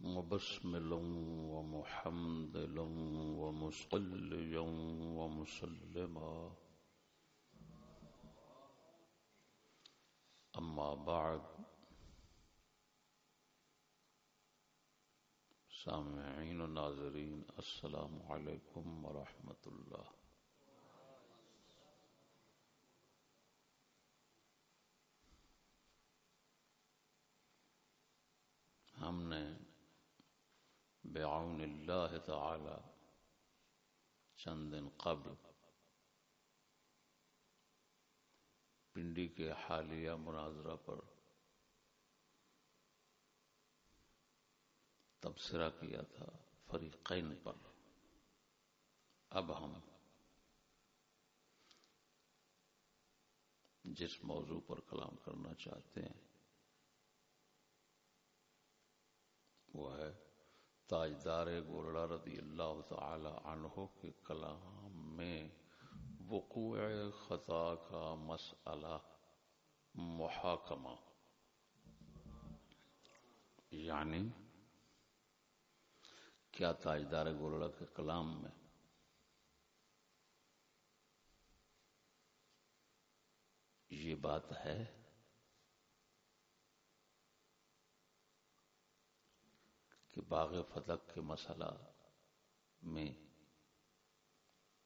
مبسملا ومحمدلا ومصليا ومسلما. أما بعد سامعين الناظرين السلام عليكم ورحمة الله. ہم نے بعون اللہ تعالی چند دن قبل پنڈی کے حالیہ مناظرہ پر تبصرہ کیا تھا فریقین پر۔ اب ہم جس موضوع پر کلام کرنا چاہتے ہیں وہ ہے تاجدار گولڑا رضی اللہ تعالی عنہ کے کلام میں وقوع خطا کا مسئلہ محاکمہ۔ یعنی کیا تاجدار گولڑا کے کلام میں؟ یہ بات ہے کہ باغ فتق کے مسئلہ میں،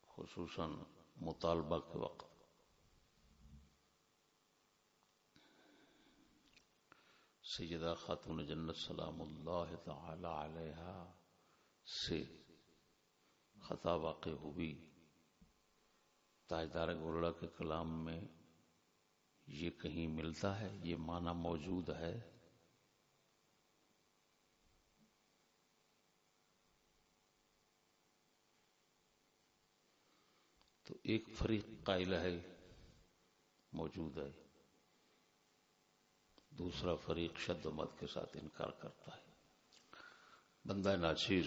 خصوصاً مطالبہ کے وقت۔ سیدہ خاتون جنت سلام اللہ تعالی علیہ سے خطا واقع ہوئی۔ تاجدار گولڑا کے کلام میں یہ کہیں ملتا ہے، یہ معنی موجود ہے۔ تو ایک فریق قائل ہے، موجود ہے۔ دوسرا فریق شد و مت کے ساتھ انکار کرتا ہے۔ بندہ ناچیز،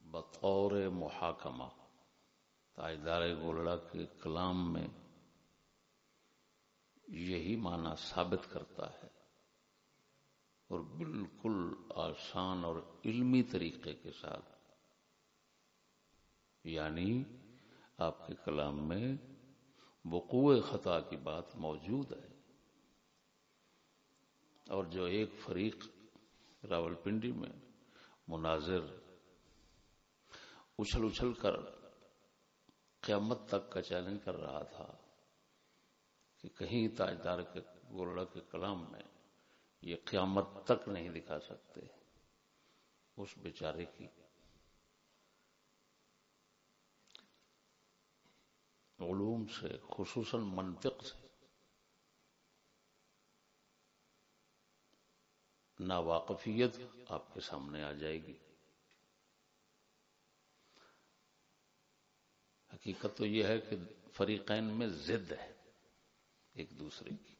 بطور محاکمہ تاجدار گولڑا کے کلام میں یہی معنی ثابت کرتا ہے اور بالکل آسان اور علمی طریقے کے ساتھ یعنی آپ کے کلام میں وقوع خطا کی بات موجود ہے۔ اور جو ایک فریق راول پنڈی میں مناظر اچھل اچھل کر قیامت تک کا چیلنج کر رہا تھا کہ کہیں تاجدار کے گولڑا کے کلام میں یہ قیامت تک نہیں دکھا سکتے، اس بیچارے کی علوم سے، خصوصاً منطق سے۔ ناواقفیت آپ کے سامنے آ جائے گی۔ حقیقت تو یہ ہے کہ فریقین میں زد ہے ایک دوسرے کی۔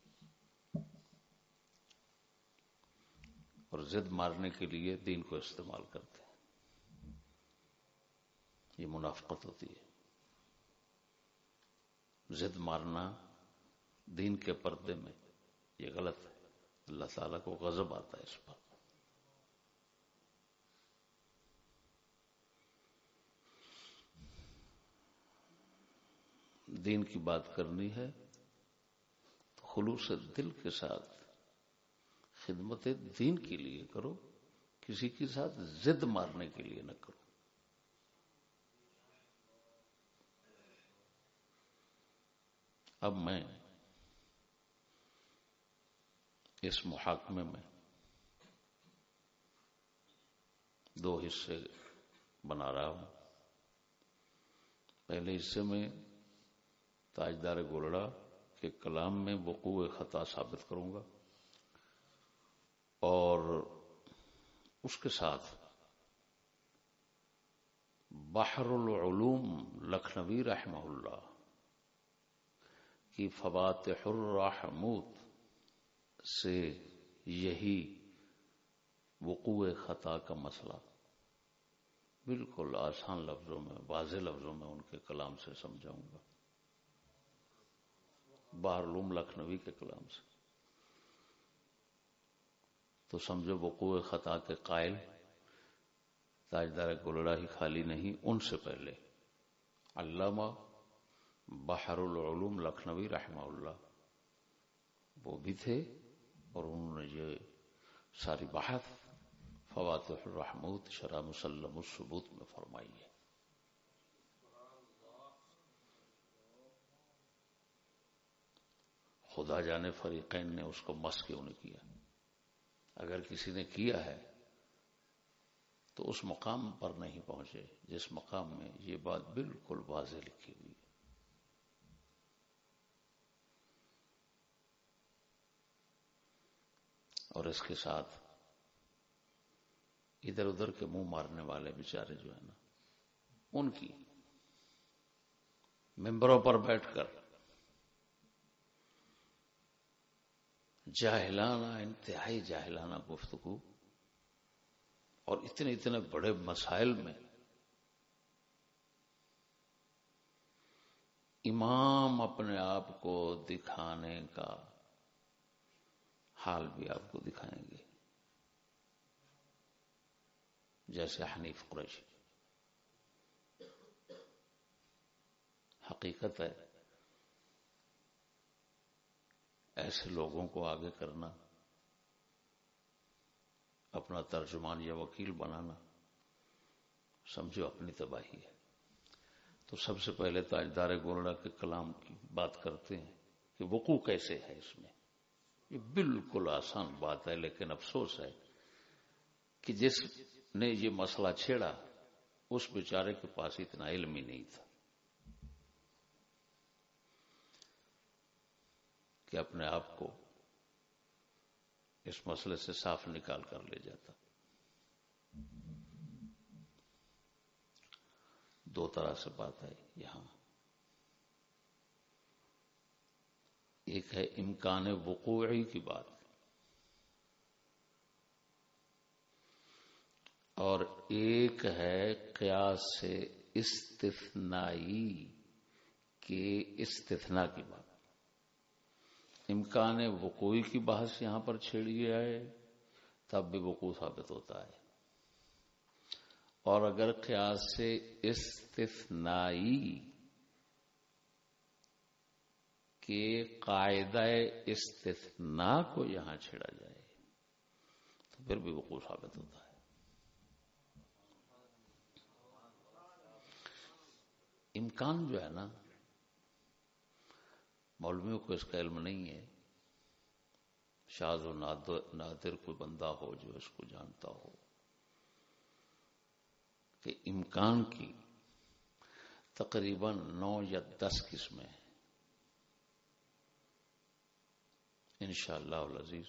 اور زد مارنے کے لیے دین کو استعمال کرتے ہیں۔ یہ منافقت ہوتی ہے۔ زد مارنا دین کے پردے میں یہ غلط ہے۔ اللہ تعالیٰ کو غضب آتا ہے اس پر۔ دین کی بات کرنی ہے تو خلوص دل کے ساتھ خدمت دین کے لیے کرو، کسی کے ساتھ زد مارنے کے لیے نہ کرو۔ اب میں اس محاکمے میں دو حصے بنا رہا ہوں۔ پہلے حصے میں تاجدار گولڑا کے کلام میں وقوع خطا ثابت کروں گا اور اس کے ساتھ بحر العلوم لکھنوی رحمہ اللہ کی فواتح الرحمود سے یہی وقوع خطا کا مسئلہ۔ بالکل آسان لفظوں میں، واضح لفظوں میں ان کے کلام سے سمجھاؤں گا۔ لوم لکھنوی کے کلام سے۔ تو سمجھو وقوع خطا کے قائل تاجدار گولڑا ہی خالی نہیں، ان سے پہلے۔ علامہ بحر العلوم لکھنوی رحمہ اللہ۔ وہ بھی تھے اور انہوں نے یہ ساری بحث فواتح الرحمود شرح مسلم الثبوت میں فرمائی ہے۔ خدا جانے فریقین نے اس کو مس کیوں نہیں کیا؟ اگر کسی نے کیا ہے تو اس مقام پر نہیں پہنچے، جس مقام میں یہ بات بالکل واضح لکھی ہوئی اور اس کے ساتھ ادھر ادھر کے منہ مارنے والے بیچارے جو ہیں نا، ان کی ممبروں پر بیٹھ کر جاہلانہ، انتہائی جاہلانہ گفتگو اور اتنے اتنے بڑے مسائل میں امام اپنے آپ کو دکھانے کا حال بھی آپ کو دکھائیں گے۔ جیسے حنیف قریشی حقیقت ہے، ایسے لوگوں کو آگے کرنا، اپنا ترجمان یا وکیل بنانا، سمجھو اپنی تباہی ہے۔ تو سب سے پہلے تاجدار گولڑا کے کلام کی بات کرتے ہیں کہ وقوع کیسے ہے اس میں۔ یہ بالکل آسان بات ہے، لیکن افسوس ہے کہ جس نے یہ مسئلہ چھیڑا، اس بیچارے کے پاس اتنا علم ہی نہیں تھا کہ اپنے آپ کو اس مسئلے سے صاف نکال کر لے جاتا۔ دو طرح سے بات ہے یہاں۔ ایک ہے امکان وقوعی کی بات۔ اور ایک ہے قیاس سے استثنائی کے استثنا کی بات۔ امکان وقوع کی بحث یہاں پر چھیڑی گیا ہے تب بھی وقوع ثابت ہوتا ہے۔ اور اگر قیاس سے استثنائی کے قاعدہ استثناء کو یہاں چھیڑا جائے۔ تو پھر بھی وقوع ثابت ہوتا ہے۔ امکان جو ہے نا، مولویوں کو اس کا علم نہیں ہے۔ شاز و نادر کوئی بندہ ہو جو اس کو جانتا ہو۔ کہ امکان کی تقریباً نو یا دس قسمیں ان شاء اللہ عزیز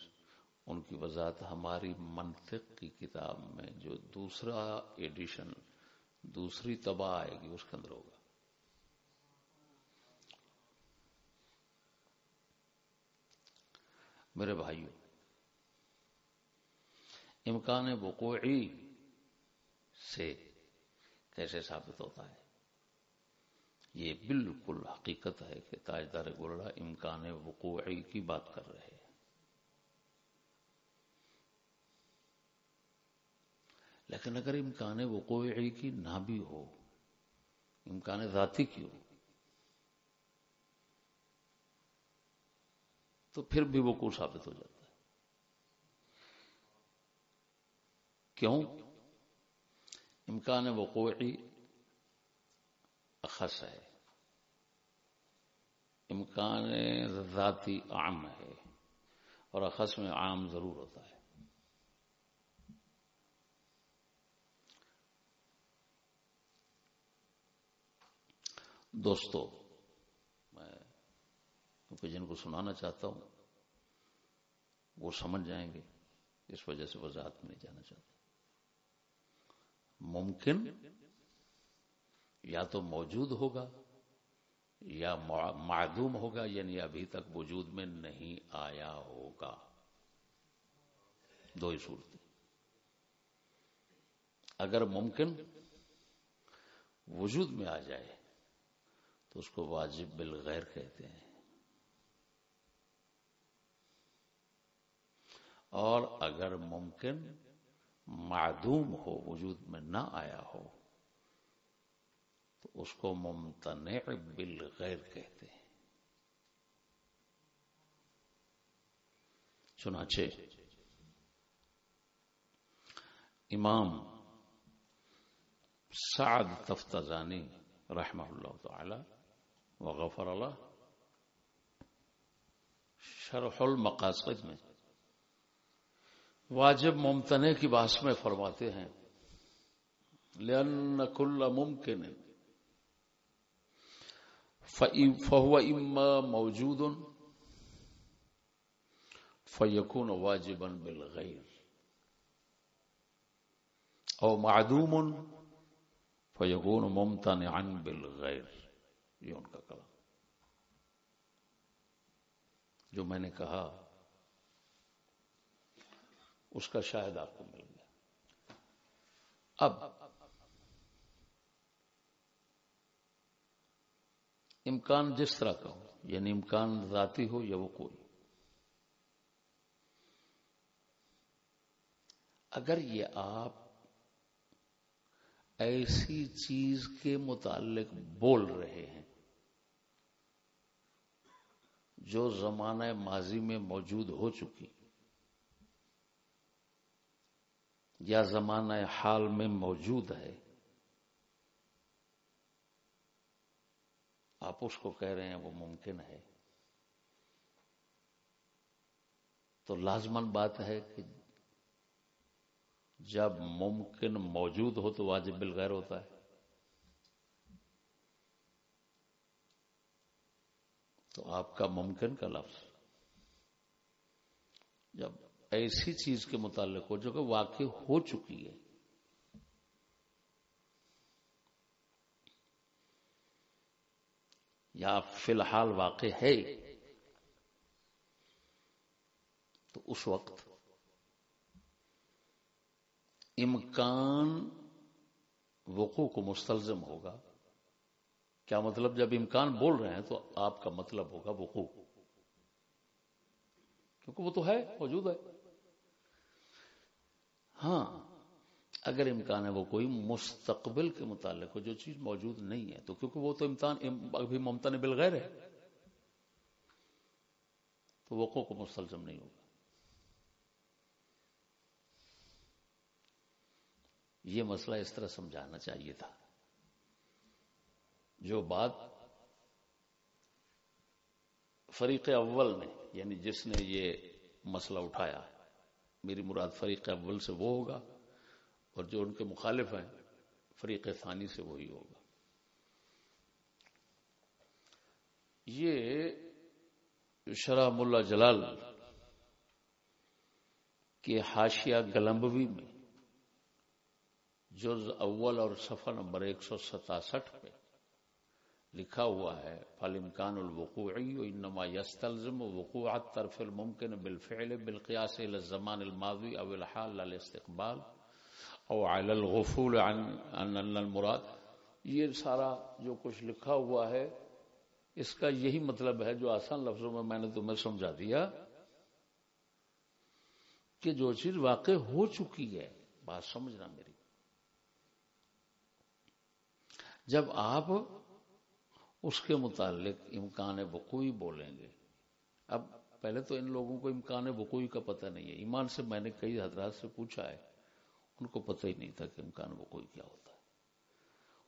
ان کی وضاحت ہماری منطق کی کتاب میں جو دوسرا ایڈیشن، دوسری تباہ آئے گی، اس کے اندر ہوگا۔ میرے بھائیوں امکان وقوعی سے کیسے ثابت ہوتا ہے؟ یہ بالکل حقیقت ہے کہ تاجدار گولڑا امکان وقوعی کی بات کر رہے ہیں۔ لیکن اگر امکان وقوعی کی نہ بھی ہو، امکان ذاتی کی ہو تو پھر بھی وہ ثابت ہو جاتا ہے۔ کیوں؟ امکان وقوعی اخص ہے۔ امکان ذاتی عام ہے اور اخص میں عام ضرور ہوتا ہے۔ دوستو کیونکہ جن کو سنانا چاہتا ہوں، وہ سمجھ جائیں گے، اس وجہ سے وضاحت میں نہیں جانا چاہتا ممکن یا تو موجود ہوگا یا معدوم ہوگا یعنی ابھی تک وجود میں نہیں آیا ہوگا۔ دو ہی صورتیں۔ اگر ممکن وجود میں آ جائے، تو اس کو واجب بالغیر کہتے ہیں۔ اور اگر ممکن معدوم ہو، وجود میں نہ آیا ہو تو اس کو ممتنع بالغیر کہتے ہیں۔ چنانچہ، امام سعد تفتزانی رحمہ اللہ تعالی وغفر اللہ شرح المقاصد میں واجب ممتنع کی باس میں فرماتے ہیں، لأن كل ممکن فهو اما موجود فيكون واجبا بالغير او معدوم فيكون ممتنعا بالغير یہ ان کا کلام جو میں نے کہا اس کا شاید آپ کو مل گیا۔ اب امکان جس طرح کا ہو یعنی امکان ذاتی ہو یا وہ کوئی اگر یہ آپ ایسی چیز کے متعلق بول رہے ہیں جو زمانہ ماضی میں موجود ہو چکی، یا زمانہ حال میں موجود ہے آپ اس کو کہہ رہے ہیں وہ ممکن ہے۔ تو لازمن بات ہے کہ جب ممکن موجود ہو تو واجب بالغیر ہوتا ہے۔ تو آپ کا ممکن کا لفظ۔ جب ایسی چیز کے متعلق ہو جو کہ واقع ہو چکی ہے یا فی الحال واقع ہے۔ تو اس وقت امکان وقوع کو مستلزم ہوگا۔ کیا مطلب جب امکان بول رہے ہیں تو آپ کا مطلب ہوگا وقوع۔ کیونکہ وہ تو ہے، موجود ہے۔ ہاں۔ اگر امکان ہے وہ کوئی مستقبل کے متعلق ہو، جو چیز موجود نہیں ہے، تو کیونکہ وہ تو امتحان ابھی ممتن بالغیر ہے، تو وقوع کو مستلزم نہیں ہوگا۔ یہ مسئلہ اس طرح سمجھانا چاہیے تھا۔ جو بات فریق اول نے یعنی جس نے یہ مسئلہ اٹھایا، میری مراد فریق اول سے وہ ہوگا۔ اور جو ان کے مخالف ہیں، فریق ثانی سے وہی ہوگا۔ یہ شرح ملا جلال کے حاشیہ گلمبوی میں جز اول اور صفحہ نمبر ایک سو ستاسٹھ پہ لکھا ہوا ہے، فالامکان الوقوعی انما يستلزم وقوع الطرف الممکن بالفعل بالقیاس الى الزمان الماضی او الحال للاستقبال او على الغفول عن ان المراد، یہ سارا جو کچھ لکھا ہوا ہے، اس کا یہی مطلب ہے جو آسان لفظوں میں میں نے تمہیں سمجھا دیا، کہ جو چیز واقع ہو چکی ہے، بات سمجھنا میری۔ جب آپ اس کے متعلق امکان وقوعی بولیں گے، اب پہلے تو ان لوگوں کو امکان وقوعی کا پتہ نہیں ہے۔ ایمان سے میں نے کئی حضرات سے پوچھا ہے ان کو پتہ ہی نہیں تھا کہ امکان وقوعی کیا ہوتا ہے۔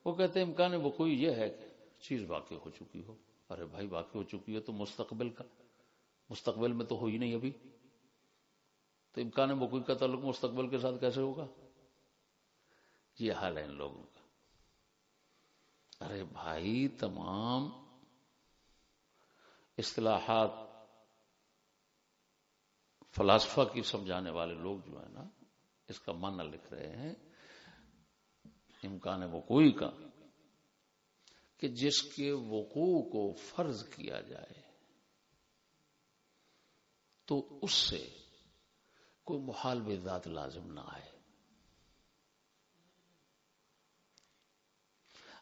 وہ کہتے ہیں امکان وقوعی یہ ہے کہ چیز واقع ہو چکی ہو۔ ارے بھائی، واقع ہو چکی ہے تو مستقبل کا۔ مستقبل میں تو ہو ہی نہیں ابھی۔ تو امکان وقوعی کا تعلق مستقبل کے ساتھ کیسے ہوگا؟ یہ حال ہے ان لوگوں کا۔ ارے بھائی، تمام اصطلاحات فلاسفہ کی سمجھانے والے لوگ جو ہیں نا اس کا معنی لکھ رہے ہیں، امکان وقوع کا، کہ جس کے وقوع کو فرض کیا جائے، تو اس سے کوئی محال ذات لازم نہ آئے۔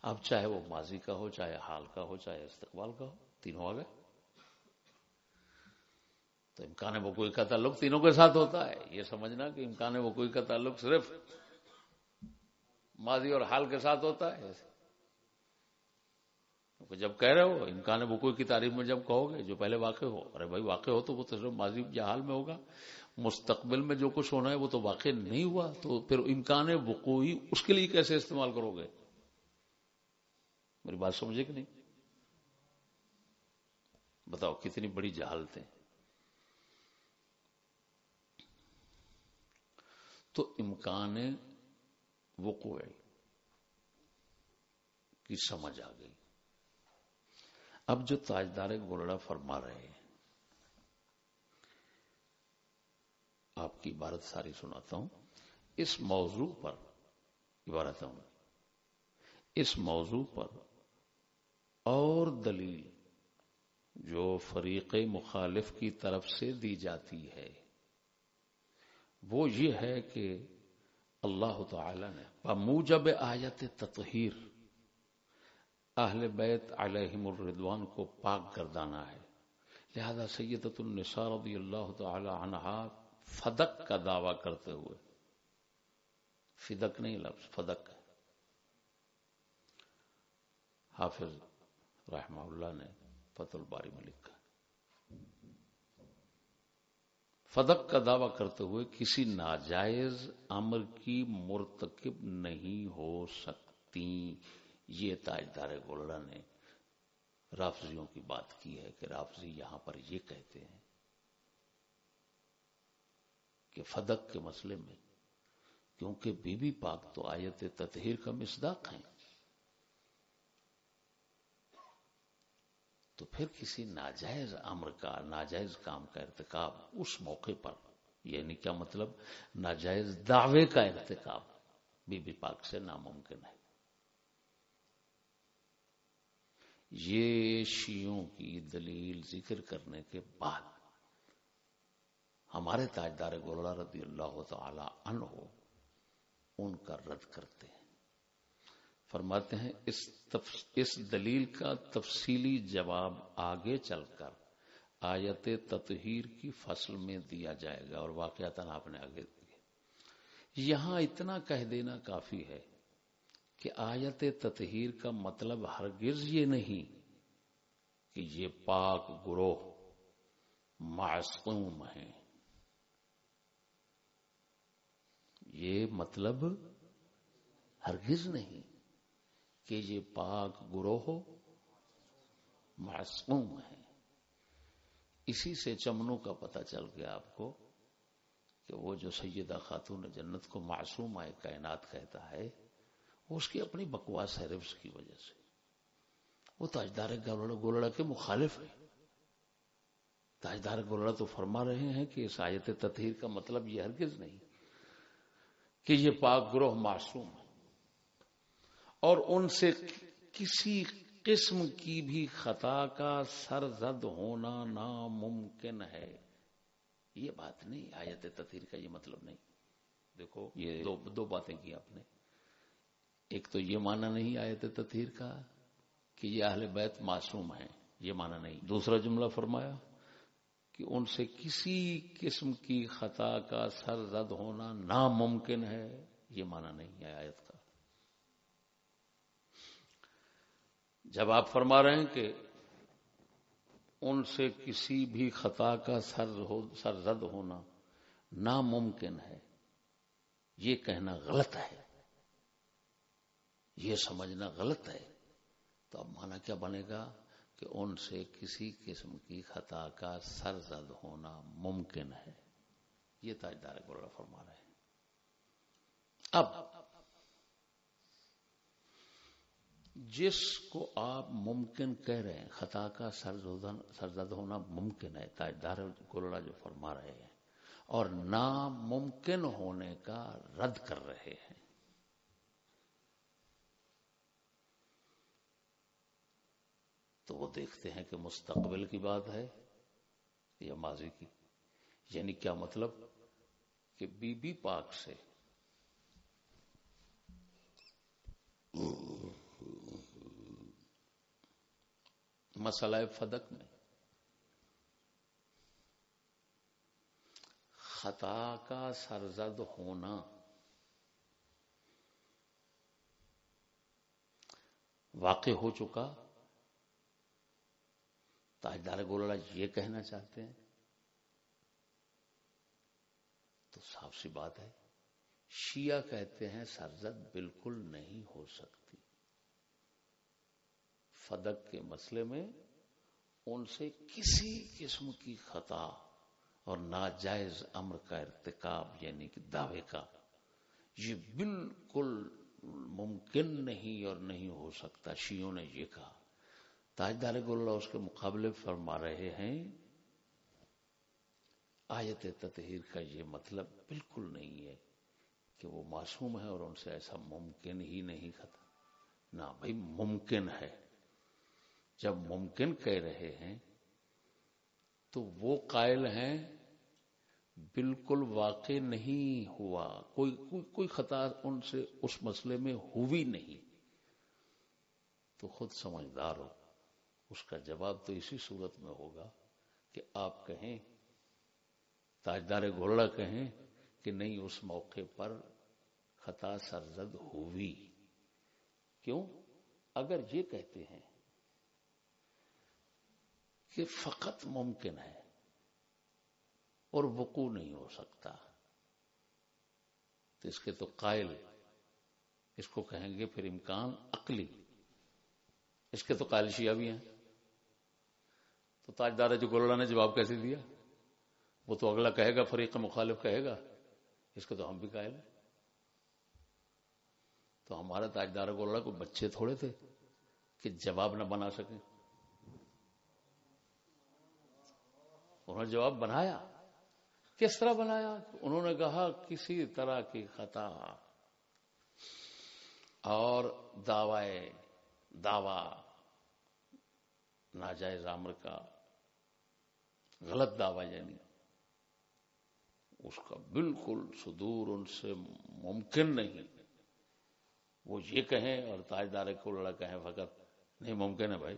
اب چاہے وہ ماضی کا ہو، چاہے حال کا ہو، چاہے استقبال کا ہو، تینوں آ گئے۔ تو امکان وقوع کا تعلق تینوں کے ساتھ ہوتا ہے۔ یہ سمجھنا کہ امکان وقوع کا تعلق صرف ماضی اور حال کے ساتھ ہوتا ہے۔ جب کہہ رہے ہو، امکان وقوع کی تعریف میں جب کہو گے، جو پہلے واقع ہو، ارے بھائی واقع ہو تو وہ تو صرف ماضی یا حال میں ہوگا۔ مستقبل میں جو کچھ ہونا ہے وہ تو واقع نہیں ہوا، تو پھر امکان وقوعی اس کے لیے کیسے استعمال کرو گے؟ میری بات سمجھے کہ نہیں؟ بتاؤ، کتنی بڑی جہالتیں۔ تو امکان وقوع کی سمجھ آ گئی۔ اب جو تاجدار گولڑا فرما رہے ہیں، آپ کی عبارت ساری سناتا ہوں۔ اس موضوع پر عبارت ہوں اس موضوع پر اور دلیل جو فریق مخالف کی طرف سے دی جاتی ہے۔ وہ یہ ہے کہ اللہ تعالی نے موجب آیت تطہیر اہل بیت علیہم الردوان کو پاک گردانا ہے۔ لہذا سیدت النساء رضی اللہ تعالی عنہا فدق کا دعویٰ کرتے ہوئے۔ فدق نہیں لفظ، فدق۔ حافظ رحمہ اللہ نے فت الباری میں لکھا۔ فدق کا دعویٰ کرتے ہوئے کسی ناجائز امر کی مرتکب نہیں ہو سکتی۔ یہ تاجدار گولڑا نے رافضیوں کی بات کی ہے کہ رافضی یہاں پر یہ کہتے ہیں کہ فدق کے مسئلے میں کیونکہ بی بی پاک تو آیت تطہیر کا مصداق ہیں۔ تو پھر کسی ناجائز امر کا، ناجائز کام کا ارتکاب اس موقع پر یعنی کیا مطلب؟ ناجائز دعوے کا ارتکاب بی بی پاک سے ناممکن ہے۔ یہ شیوں کی دلیل ذکر کرنے کے بعد ہمارے تاجدار گولڑا رضی اللہ تعالی عنہ ان کا رد کرتے ہیں۔ فرماتے ہیں، اس اس دلیل کا تفصیلی جواب آگے چل کر آیت تطہیر کی فصل میں دیا جائے گا اور واقعات آپ نے آگے دیا یہاں اتنا کہہ دینا کافی ہے کہ آیت تطہیر کا مطلب ہرگز یہ نہیں کہ یہ پاک گروہ معصوم ہیں۔ یہ مطلب ہرگز نہیں۔ کہ یہ پاک گروہ معصوم ہے اسی سے چمنوں کا پتہ چل گیا آپ کو کہ وہ جو سیدہ خاتون جنت کو معصوم آئے کائنات کہتا ہے، وہ اس کی اپنی بکواس ہے رفظ کی وجہ سے۔ وہ تاجدار گولڑا کے مخالف ہے تاجدار گولڑا تو فرما رہے ہیں کہ اس آیت تطہیر کا مطلب یہ ہرگز نہیں کہ یہ پاک گروہ معصوم ہے۔ اور ان سے کسی قسم کی بھی خطا کا سرزد ہونا ناممکن ہے۔ یہ بات نہیں آیت تطہیر کا یہ مطلب نہیں۔ دیکھو یہ دو دو باتیں کی آپ نے۔ ایک تو یہ مانا نہیں آیت تطہیر کا کہ یہ اہل بیت معصوم ہیں یہ مانا نہیں۔ دوسرا جملہ فرمایا کہ ان سے کسی قسم کی خطا کا سرزد ہونا ناممکن ہے یہ مانا نہیں ہے آیت کا۔ جب آپ فرما رہے ہیں کہ ان سے کسی بھی خطا کا سرزد ہونا ناممکن ہے، یہ کہنا غلط ہے، یہ سمجھنا غلط ہے۔ تو اب مانا کیا بنے گا؟ کہ ان سے کسی قسم کی خطا کا سرزد ہونا ممکن ہے۔ یہ تاجدار گولڈا فرما رہے ہیں۔ اب جس کو آپ ممکن کہہ رہے ہیں، خطا کا سرزد ہونا ممکن ہے، تاجدار گولڑا جو فرما رہے ہیں، اور ناممکن ہونے کا رد کر رہے ہیں۔ تو وہ دیکھتے ہیں کہ مستقبل کی بات ہے یا ماضی کی۔ یعنی کیا مطلب؟ کہ بی بی پاک سے۔ مسئلہ فدق میں۔ خطا کا سرزد ہونا۔ واقع ہو چکا۔ تاجدار گولڑا یہ کہنا چاہتے ہیں۔ تو صاف سی بات ہے، شیعہ کہتے ہیں سرزد بالکل نہیں ہو سکتی فدق کے مسئلے میں ان سے کسی قسم کی خطا اور ناجائز امر کا ارتکاب یعنی کہ دعوے کا یہ بالکل ممکن نہیں اور نہیں ہو سکتا۔ شیوں نے یہ کہا۔ تاجدار گولہ اس کے مقابلے فرما رہے ہیں۔ آیت تطہیر کا یہ مطلب بالکل نہیں ہے کہ وہ معصوم ہے اور ان سے ایسا ممکن ہی نہیں خطا۔ نہ بھائی، ممکن ہے۔ جب ممکن کہہ رہے ہیں تو وہ قائل ہیں، بالکل واقع نہیں ہوا۔ کوئی کوئی کوئی خطا ان سے اس مسئلے میں ہوئی نہیں۔ تو خود سمجھدار ہو۔ اس کا جواب تو اسی صورت میں ہوگا کہ آپ کہیں، تاجدار گولڑا کہیں کہ نہیں، اس موقع پر خطا سرزد ہوئی۔ کیوں؟ اگر یہ کہتے ہیں کہ فقط ممکن ہے اور وقوع نہیں ہو سکتا۔ تو اس کے تو قائل، اس کو کہیں گے پھر امکان عقلی۔ اس کے تو قائل شیعہ بھی ہیں۔ تو تاجدار جو گولڑا نے جواب کیسے دیا؟ وہ تو اگلا کہے گا، فریق مخالف کہے گا۔ اس کے تو ہم بھی قائل ہیں۔ تو ہمارا تاجدار گولڑا کو بچے تھوڑے تھے کہ جواب نہ بنا سکیں۔ انہوں نے جواب بنایا۔ کس طرح بنایا؟ انہوں نے کہا، کسی طرح کی خطا۔ اور دعوی دعوی ناجائز عمر کا غلط دعوی یعنی اس کا بالکل صدور ان سے ممکن نہیں وہ یہ کہیں اور تاجدار کو لڑا کہیں، فقط نہیں، ممکن ہے بھائی۔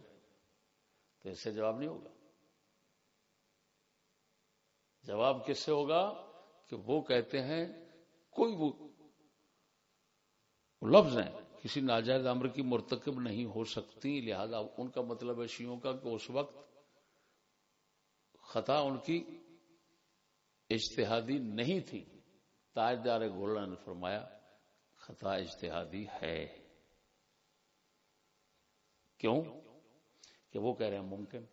تو اس سے جواب نہیں ہوگا۔ جواب کس سے ہوگا کہ وہ کہتے ہیں کوئی وہ لفظ ہیں، کسی ناجائز امر کی مرتکب نہیں ہو سکتی، لہذا ان کا مطلب ہے شیوں کا کہ اس وقت خطا ان کی اجتہادی نہیں تھی۔ تاجدار گولڈا نے فرمایا، خطا اجتہادی ہے۔ کیوں؟ کہ وہ کہہ رہے ہیں ممکن۔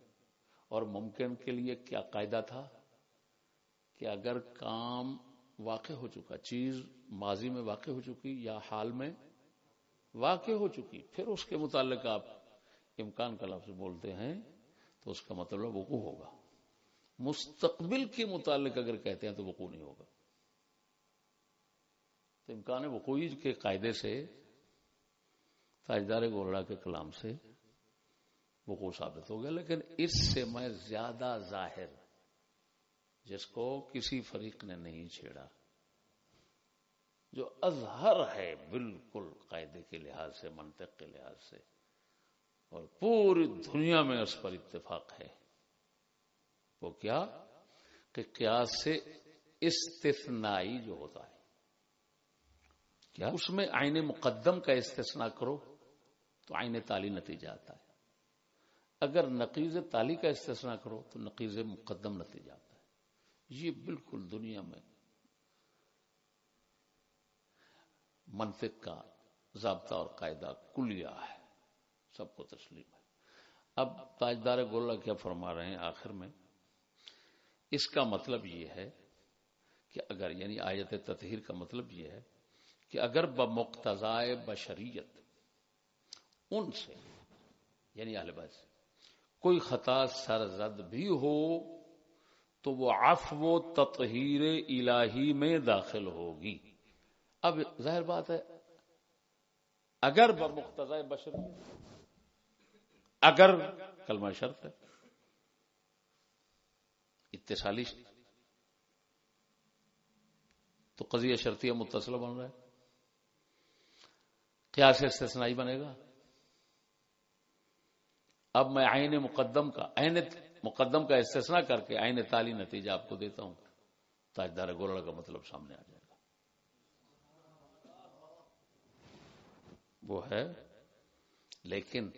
اور ممکن کے لیے کیا قاعدہ تھا؟ کہ اگر کام واقع ہو چکا، چیز ماضی میں واقع ہو چکی یا حال میں واقع ہو چکی، پھر اس کے متعلق آپ امکان کا لفظ بولتے ہیں، تو اس کا مطلب وقوع ہوگا۔ مستقبل کے متعلق اگر کہتے ہیں تو وقوع نہیں ہوگا۔ تو امکان وقوعی کے قاعدے سے، تاجدار گولڑا کے کلام سے وقوع ثابت ہو گیا، لیکن اس سے میں زیادہ ظاہر جس کو کسی فریق نے نہیں چھیڑا۔ جو اظہر ہے بالکل قاعدے کے لحاظ سے، منطق کے لحاظ سے، اور پوری دنیا میں اس پر اتفاق ہے۔ وہ کیا؟ کہ قیاس سے استثنائی جو ہوتا ہے۔ کیا اس میں آئین مقدم کا استثنا کرو تو آئین تالی نتیجہ آتا ہے۔ اگر نقیز تالی کا استثنا کرو تو نقیز مقدم نتیجہ آتا ہے۔ یہ بالکل دنیا میں منطق کا ضابطہ اور قاعدہ کلیا ہے، سب کو تسلیم ہے۔ اب تاجدار گولہ کیا فرما رہے ہیں آخر میں؟ اس کا مطلب یہ ہے کہ اگر یعنی آیت تطہیر کا مطلب یہ ہے کہ اگر بمقتضائے بشریت ان سے یعنی اہل کوئی خطا سرزد بھی ہو تو وہ آف و تطہیر الہی میں داخل ہوگی۔ اب ظاہر بات ہے، اگر بمقتض بشر، اگر کلمہ شرط ہے، اتصالی تو قضیہ شرطیہ متصل بن رہا ہے۔ کیا سے استثنائی بنے گا۔ اب میں آئین مقدم کا، عین مقدم کا استثنا کر کے آئین تالی نتیجہ آپ کو دیتا ہوں تاجدار گولڑا کا مطلب سامنے آ جائے گا۔ وہ ہے، لیکن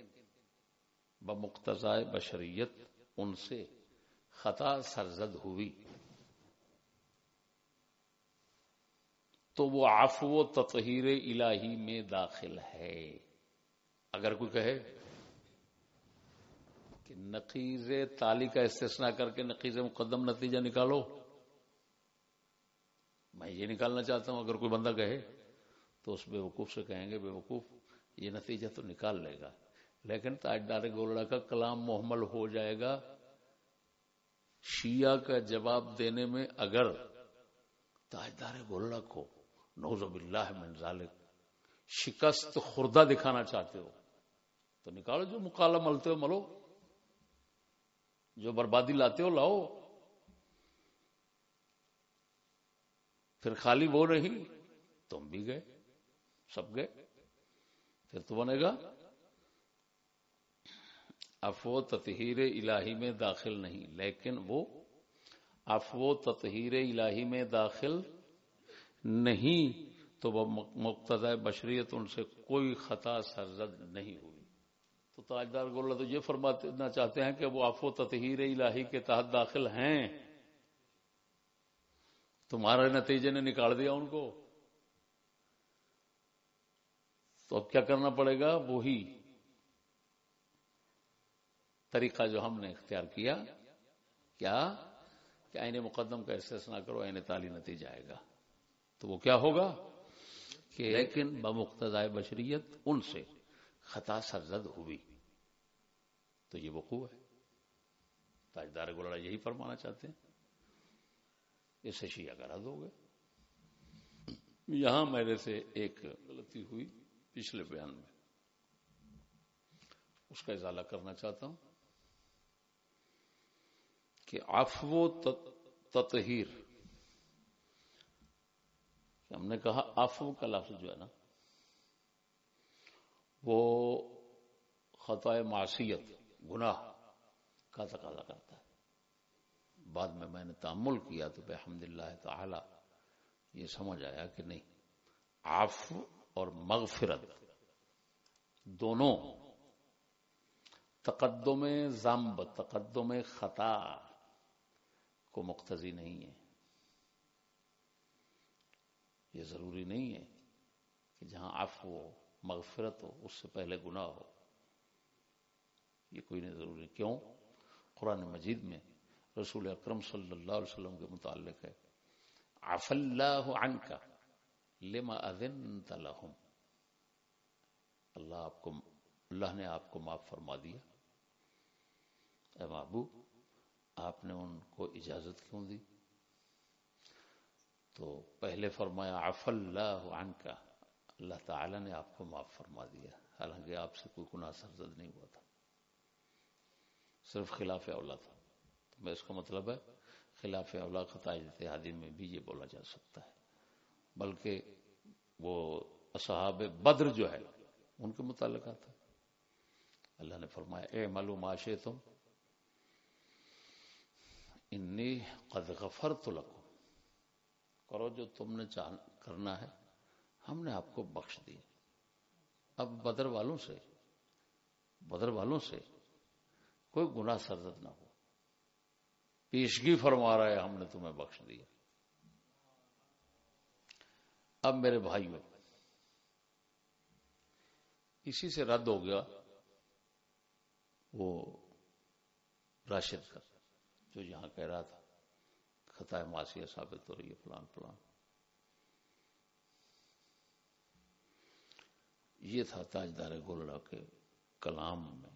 بمقتضائے بشریت ان سے خطا سرزد ہوئی۔ تو وہ آفو و تطہیر الہی میں داخل ہے۔ اگر کوئی کہے کہ نقیز تالی کا استثناء کر کے نقیز مقدم نتیجہ نکالو۔ میں یہ نکالنا چاہتا ہوں، اگر کوئی بندہ کہے تو اس بے وقوف سے کہیں گے بے وقوف یہ نتیجہ تو نکال لے گا۔ لیکن تاجدار گولڑا کا کلام محمل ہو جائے گا۔ شیعہ کا جواب دینے میں اگر تاجدار گولڑا کو نوز باللہ من ذالک شکست خوردہ دکھانا چاہتے ہو، تو نکالو جو مکالا ملتے ہو، ملو۔ جو بربادی لاتے ہو، لاؤ۔ پھر خالی وہ نہیں، تم بھی گئے، سب گئے۔ پھر تو بنے گا۔ افو تطہیر الہی میں داخل نہیں، لیکن وہ افو تطہیر الہی میں داخل نہیں۔ تو وہ مقتض بشریت، ان سے کوئی خطا سرزد نہیں ہوئی۔ تاجدار گولہ تو یہ فرمانا چاہتے ہیں کہ وہ آف و تطہیر الہی کے تحت داخل ہیں۔ تمہارے نتیجے نے نکال دیا ان کو۔ تو اب کیا کرنا پڑے گا؟ وہی طریقہ جو ہم نے اختیار کیا۔ کیا؟ کہ آئین مقدم کا احساس نہ کرو، آئین تالی نتیجہ آئے گا۔ تو وہ کیا ہوگا؟ کہ لیکن بمقتضائے بشریت ان سے خطا سرزد ہوئی۔ تو یہ وقوع ہے۔ تاجدار گولڑا یہی فرمانا چاہتے ہیں۔ اس سے شیعہ کا رد ہو گئے یہاں میرے سے ایک غلطی ہوئی پچھلے بیان میں۔ اس کا ازالہ کرنا چاہتا ہوں کہ آفو تطہیر۔ ہم نے کہا آفو کا لفظ جو ہے نا، وہ خطائے معصیت گناہ کا تقاضا کرتا ہے۔ بعد میں میں نے تعمل کیا تو بحمد اللہ تعالی یہ سمجھ آیا کہ نہیں آف اور مغفرت دونوں تقدم زمب تقدم خطا کو مقتضی نہیں ہے۔ یہ ضروری نہیں ہے کہ جہاں آف ہو، مغفرت ہو، اس سے پہلے گناہ ہو۔ یہ کوئی نہیں ضروری کیوں؟ قرآن مجید میں رسول اکرم صلی اللہ علیہ وسلم کے متعلق ہے۔ عف اللہ عنکا لما اذنت لهم۔ اللہ آپ کو اللہ نے آپ کو معاف فرما دیا۔ اے بابو آپ نے ان کو اجازت کیوں دی؟ تو پہلے فرمایا عف اللہ عنکا اللہ تعالی نے آپ کو معاف فرما دیا۔ حالانکہ آپ سے کوئی گناہ سرزد نہیں ہوا تھا۔ صرف خلاف اولا تھا۔ تو میں اس کا مطلب ہے، خلاف اولا خطۂ اتحادی میں بھی یہ بولا جا سکتا ہے۔ بلکہ وہ اصحاب بدر جو ہے، ان کے متعلق تھا۔ اللہ نے فرمایا، اے معلوم آشے تم انی قد غفرت لکم۔ کرو جو تم نے کرنا ہے، ہم نے آپ کو بخش دی۔ اب بدر والوں سے، بدر والوں سے کوئی گناہ سرزد نہ ہو۔ پیشگی فرما رہا ہے، ہم نے تمہیں بخش دیا۔ اب میرے بھائی اسی سے رد ہو گیا وہ راشد کا، جو یہاں کہہ رہا تھا، خطائے معاشیہ ثابت ہو رہی ہے، فلان فلان۔ یہ تھا تاجدار گولڑا کے کلام میں۔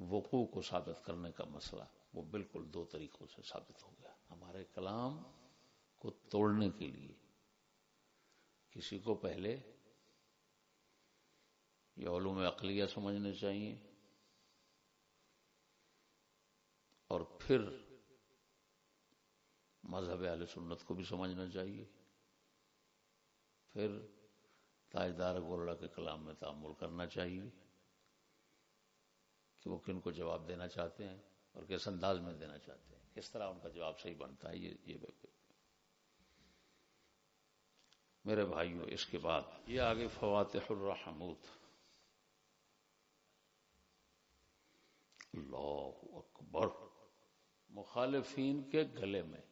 وقوع کو ثابت کرنے کا مسئلہ وہ بالکل دو طریقوں سے ثابت ہو گیا۔ ہمارے کلام کو توڑنے کے لیے کسی کو پہلے یہ علوم عقلیہ سمجھنے چاہیے اور پھر مذہب علیہ سنت کو بھی سمجھنا چاہیے۔ پھر تاجدار گولڑا کے کلام میں تعمل کرنا چاہیے۔ کہ وہ کن کو جواب دینا چاہتے ہیں اور کس انداز میں دینا چاہتے ہیں؟ کس طرح ان کا جواب صحیح بنتا ہے؟ یہ میرے بھائیوں اس کے بعد یہ آگے فواتح الرحمود اللہ اکبر۔ مخالفین کے گلے میں۔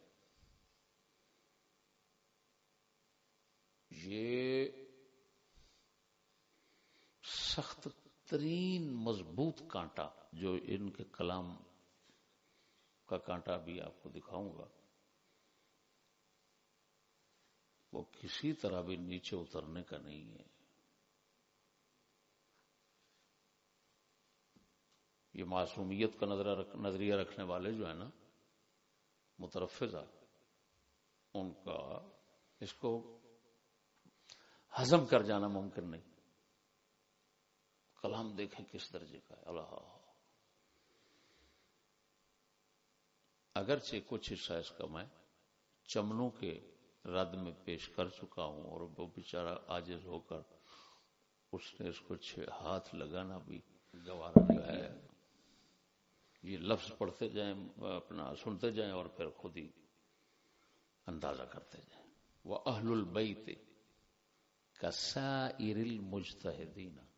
یہ سخت ترین مضبوط کانٹا، جو ان کے کلام کا کانٹا بھی آپ کو دکھاؤں گا، وہ کسی طرح بھی نیچے اترنے کا نہیں ہے۔ یہ معصومیت کا نظریہ رکھنے والے جو ہے نا مترفزہ ان کا اس کو ہزم کر جانا ممکن نہیں۔ کلام دیکھیں کس درجے کا ہے۔ اللہ۔ اگرچہ کچھ حصہ اس کا میں چمنوں کے رد میں پیش کر چکا ہوں اور وہ بیچارہ آجز ہو کر اس نے اس کو چھ ہاتھ لگانا بھی گوارا نہیں ہے۔ یہ لفظ پڑھتے جائیں، اپنا سنتے جائیں اور پھر خود ہی اندازہ کرتے جائیں۔ وہ اہل البیت كسائر المجتهدين۔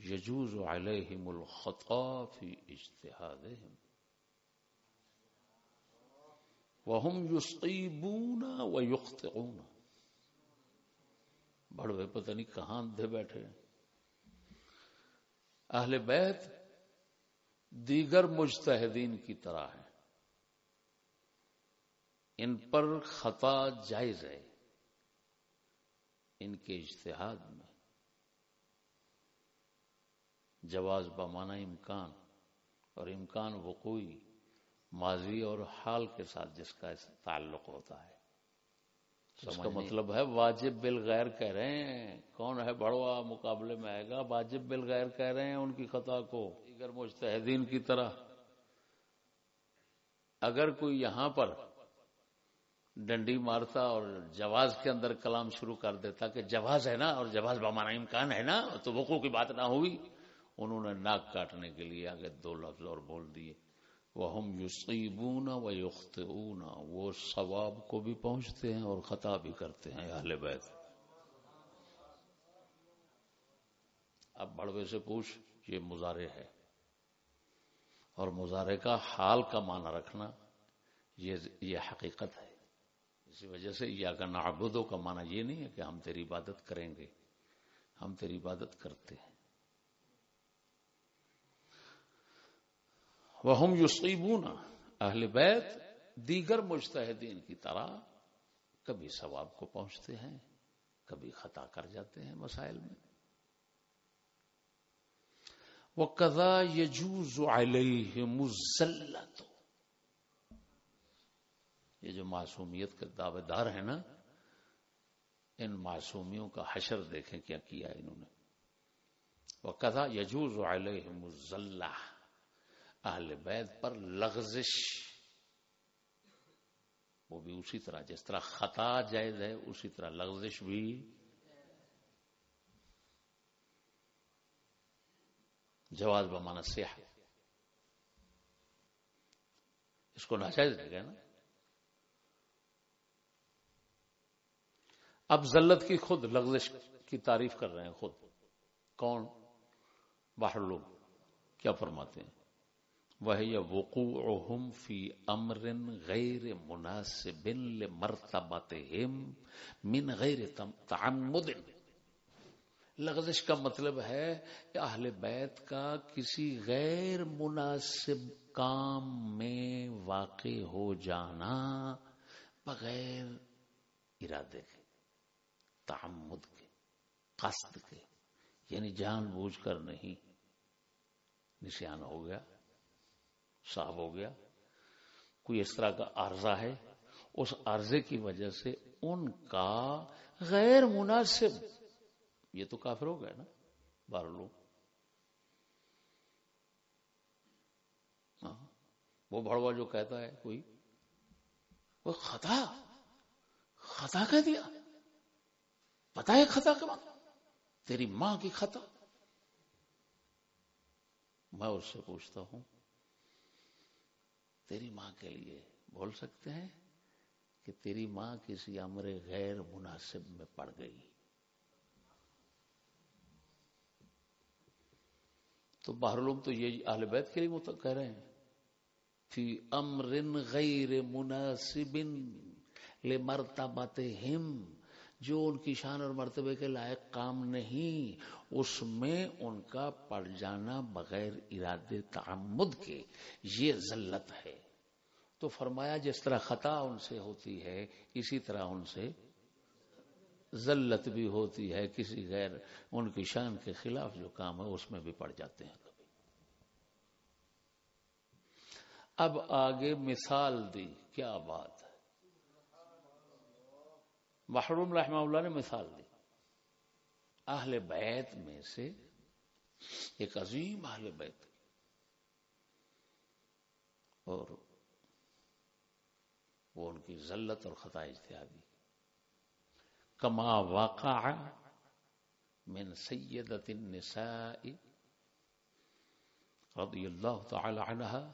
يجوز عليهم الخطا في اجتهادهم وهم يصيبون ويخطئون بڑے پتہ نہیں کہاں اندھے بیٹھے اہل بیت دیگر مجتہدین کی طرح ہیں. ان پر خطا جائز ہے. ان کے اجتہاد میں. جواز بمانا امکان اور امکان وقوعی ماضی اور حال کے ساتھ جس کا تعلق ہوتا ہے۔ اس کا مطلب ہے واجب بالغیر کہہ رہے ہیں۔ کون ہے بڑوا مقابلے میں آئے گا؟ واجب بالغیر کہہ رہے ہیں ان کی خطا کو۔ دیگر مجتہدین کی طرح۔ اگر کوئی یہاں پر ڈنڈی مارتا اور جواز کے اندر کلام شروع کر دیتا کہ جواز ہے نا اور جواز بمانا امکان ہے نا تو وقوع کی بات نہ ہوئی۔ انہوں نے ناک کاٹنے کے لیے آگے دو لفظ اور بول دیے۔ وہ ہم یوسیبون و یوخت وہ ثواب کو بھی پہنچتے ہیں اور خطا بھی کرتے ہیں اہل بیت۔ اب بڑوے سے پوچھ، یہ مظاہرے ہے۔ اور مظاہرے کا حال کا معنی رکھنا، یہ حقیقت ہے۔ اسی وجہ سے یا کا نعبدو کا معنی یہ نہیں ہے کہ ہم تیری عبادت کریں گے۔ ہم تیری عبادت کرتے ہیں۔ وہ ہم اہل بیت دیگر مجتہدین کی طرح کبھی ثواب کو پہنچتے ہیں، کبھی خطا کر جاتے ہیں مسائل میں۔ وہ کدا یجوز علیہ مزلت یہ جو معصومیت کے دعوے دار ہیں نا، ان معصومیوں کا حشر دیکھیں کیا کیا انہوں نے۔ وہ کدا یجوز اہل بیت پر لغزش۔ وہ بھی اسی طرح، جس طرح خطا جائز ہے، اسی طرح لغزش بھی۔ جواز بمانا سیاح اس کو ناجائز لگے نا اب ذلت کی خود لغزش کی تعریف کر رہے ہیں خود۔ کون؟ باہر لوگ کیا فرماتے ہیں؟ وہ وقوع فی امر غیر مناسب مرتبات من غیر تعمد. لغزش کا مطلب ہے کہ اہل بیت کا کسی غیر مناسب کام میں واقع ہو جانا بغیر ارادے کے، تعمد کے، قصد کے یعنی جان بوجھ کر نہیں نشان ہو گیا۔ صاف ہو گیا۔ کوئی اس طرح کا عرضہ ہے؟ اس عرضے کی وجہ سے ان کا غیر مناسب، یہ تو کافر ہو گیا نا، بارہ لوگ۔ ہاں، وہ بڑوا جو کہتا ہے، کوئی، وہ خطا خطا کہہ دیا۔ پتا ہے خطا کا تیری ماں کی خطا۔ میں اس سے پوچھتا ہوں تیری ماں کے لیے بول سکتے ہیں کہ تیری ماں کسی امر غیر مناسب میں پڑ گئی؟ تو بہرلوم تو یہ اہل بیت کے لیے کہہ رہے ہیں، فی امر غیر مناسب لمرتبتہم جو ان کی شان اور مرتبے کے لائق کام نہیں، اس میں ان کا پڑ جانا بغیر ارادے تعمد کے یہ ذلت ہے۔ تو فرمایا جس طرح خطا ان سے ہوتی ہے، اسی طرح ان سے ذلت بھی ہوتی ہے، کسی غیر ان کی شان کے خلاف جو کام ہے، اس میں بھی پڑ جاتے ہیں کبھی۔ اب آگے مثال دی، کیا بات؟ محروم رحمہ اللہ نے مثال دی۔ اہل بیت میں سے ایک عظیم اہل بیت۔ اور وہ ان کی ذلت اور خطا اجتہادی۔ کما واقع من سیدت النساء رضی اللہ تعالی عنہ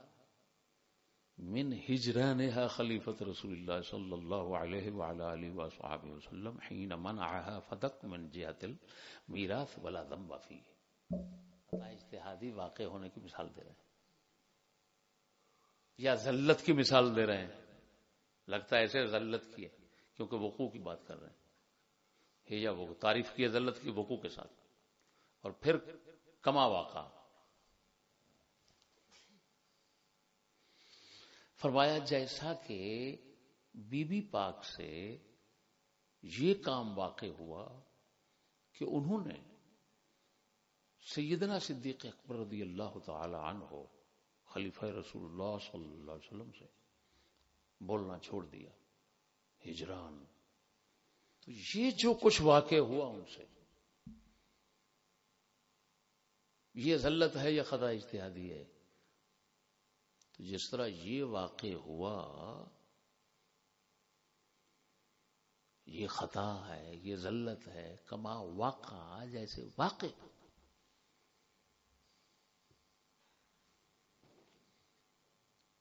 من ہجرانها خلیفت رسول اللہ صلی اللہ علیہ وعلى آلہ وصحابہ وسلم حین منعها فدق من جہت المیراث ولا ذنب فیہ۔ اجتہادی واقع ہونے کی مثال دے رہے ہیں۔ یا ذلت کی مثال دے رہے ہیں۔ لگتا ہے ایسے ذلت کی ہے، کیونکہ وقوع کی بات کر رہے ہیں۔ یا وہ تعریف کی ذلت کی وقوع کے ساتھ۔ اور پھر کما واقع۔ فرمایا جیسا کہ بی بی پاک سے یہ کام واقع ہوا کہ انہوں نے سیدنا صدیق اکبر رضی اللہ تعالی عنہ ہو خلیفہ رسول اللہ صلی اللہ علیہ وسلم سے بولنا چھوڑ دیا، ہجران۔ تو یہ جو کچھ واقع ہوا ان سے، یہ ذلت ہے یا خدا اجتہادی ہے؟ تو جس طرح یہ واقع ہوا، یہ خطا ہے، یہ ذلت ہے، کما واقع جیسے واقع۔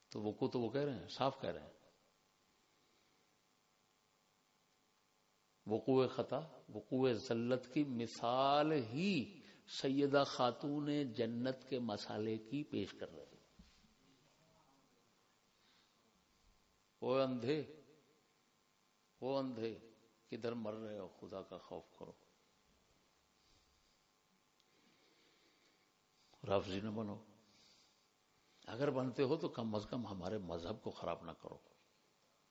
تو وہ کو تو وہ کہہ رہے ہیں، صاف کہہ رہے ہیں۔ وقوع خطا وقوع ذلت کی مثال ہی سیدہ خاتون جنت کے مسالے کی پیش کر رہے وہ اندھے وہ اندھے کدھر مر رہے ہو، خدا کا خوف کرو۔ رافضی جی نہ بنو۔ اگر بنتے ہو تو کم از کم ہمارے مذہب کو خراب نہ کرو۔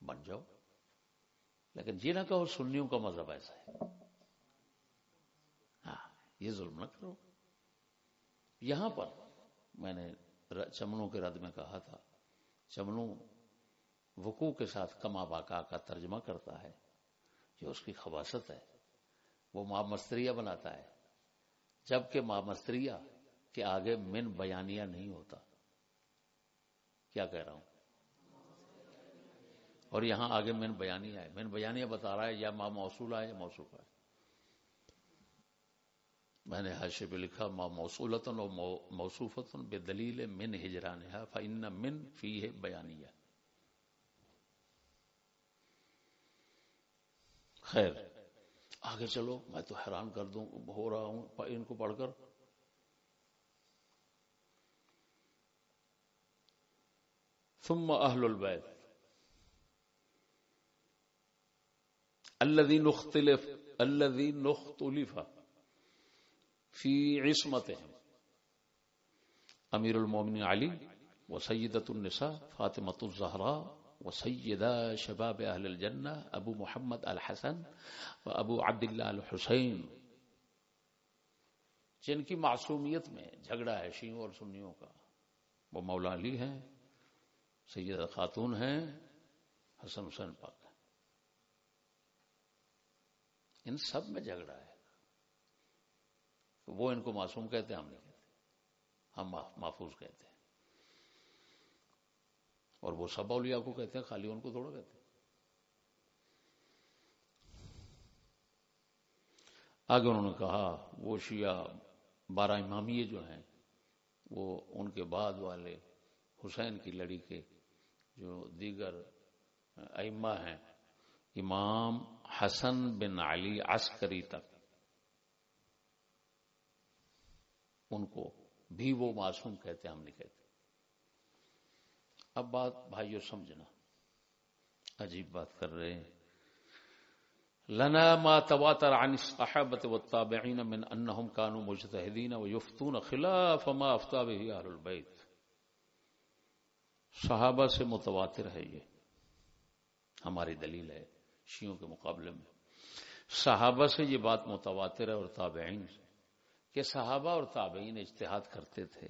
بن جاؤ۔ لیکن یہ نہ کہو سنیوں کا مذہب ایسا ہے۔ ہاں یہ ظلم نہ کرو۔ یہاں پر میں نے چمنوں کے رد میں کہا تھا، چمنوں وقوع کے ساتھ کما باقا کا ترجمہ کرتا ہے جو اس کی خباست ہے۔ وہ ماں بناتا ہے۔ جبکہ ماں کے آگے من بیانیہ نہیں ہوتا۔ کیا کہہ رہا ہوں؟ اور یہاں آگے مین بیانی ہے۔ مین بیانیہ بتا رہا ہے یا ماں موصول ہے یا موصوف ہے۔ میں نے حاشے پہ لکھا ماں موصولتن اور موصوفتن بے دلیل من ہجران ہے فن من فی ہے بیانیہ۔ خیر، آگے چلو، میں تو حیران کر دوں، ہو رہا ہوں ان کو پڑھ کر۔ ثم اہل البیت۔ الذي نختلف الذي نختلف في عصمتهم امیر المومن علی وسیدت النساء فاطمة الزہراء۔ وسیدہ شباب اہل الجنہ، ابو محمد الحسن و ابو عبداللہ الحسین۔ جن کی معصومیت میں جھگڑا ہے شیعوں اور سنیوں کا، وہ مولا علی ہیں، سیدہ خاتون ہیں، حسن حسین پاک ان سب میں جھگڑا ہے۔ وہ ان کو معصوم کہتے ہیں، ہم نہیں کہتے۔ ہم محفوظ کہتے ہیں۔ اور وہ سب اولیاء کو کہتے ہیں، خالی ان کو تھوڑا کہتے ہیں۔ آگے انہوں نے کہا، وہ شیعہ بارہ امامیے جو ہیں، وہ ان کے بعد والے حسین کی لڑی کے جو دیگر ائمہ ہیں، امام حسن بن علی عسکری تک، ان کو بھی وہ معصوم کہتے ہم نہیں کہتے۔ اب بات بھائیو سمجھنا۔ عجیب بات کر رہے ہیں۔ لنا ما تواتر عن الصحابة والتابعين من انهم كانوا مجتهدين ويفتون خلاف ما افتى به اهل البيت صحابہ سے متواتر ہے یہ۔ ہماری دلیل ہے شیعوں کے مقابلے میں۔ صحابہ سے یہ بات متواتر ہے اور تابعین سے کہ صحابہ اور تابعین اجتہاد کرتے تھے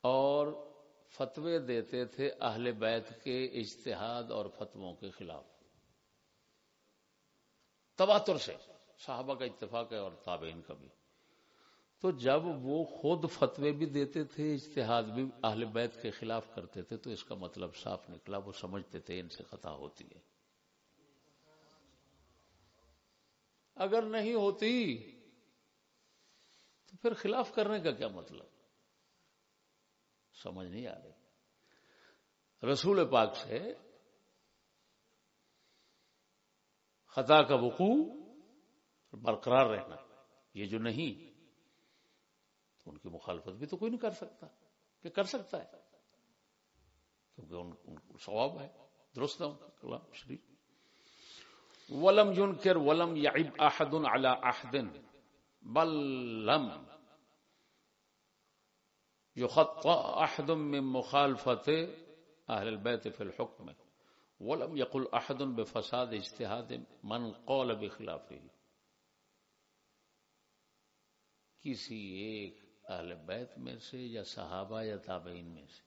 اور فتوے دیتے تھے اہل بیت کے اجتہاد اور فتووں کے خلاف۔ تواتر سے، صحابہ کا اتفاق ہے اور تابعین کا بھی۔ تو جب وہ خود فتوے بھی دیتے تھے، اجتہاد بھی اہل بیت کے خلاف کرتے تھے، تو اس کا مطلب صاف نکلا۔ وہ سمجھتے تھے، ان سے خطا ہوتی ہے۔ اگر نہیں ہوتی، تو پھر خلاف کرنے کا کیا مطلب؟ سمجھ نہیں آ رہی۔ رسول پاک سے خطا کا وقوع برقرار رہنا، یہ جو نہیں تو ان کی مخالفت بھی تو کوئی نہیں کر سکتا، کہ کر سکتا ہے۔ کیونکہ ان کو ثواب ہے، درست کلام شریف۔ ولم ينكر ولم يعب احد على احد، بل لم يخطأ أحد من مخالفة أهل البيت في الحكم. ولم يقل أحد بفساد اجتهاد من قول بخلافه. کسی ایک اہل بیت میں سے یا صحابہ یا تابعین میں سے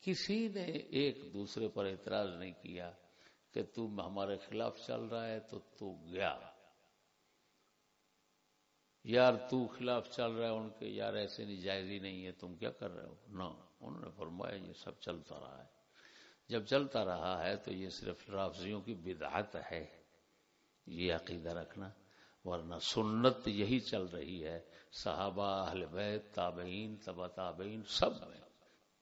کسی نے ایک دوسرے پر اعتراض نہیں کیا کہ تم ہمارے خلاف چل رہا ہے تو تو گیا۔ یار تو خلاف چل رہا ہے ان کے، یار ایسے نہیں جائز ہی نہیں ہے، تم کیا کر رہے ہو؟ نہ انہوں نے فرمایا یہ سب چلتا رہا ہے۔ جب چلتا رہا ہے تو یہ صرف رافضیوں کی بدعت ہے۔ یہ عقیدہ رکھنا، ورنہ سنت یہی چل رہی ہے۔ صحابہ، اہل بیت، تابعین، تبا تابعین، سب میں۔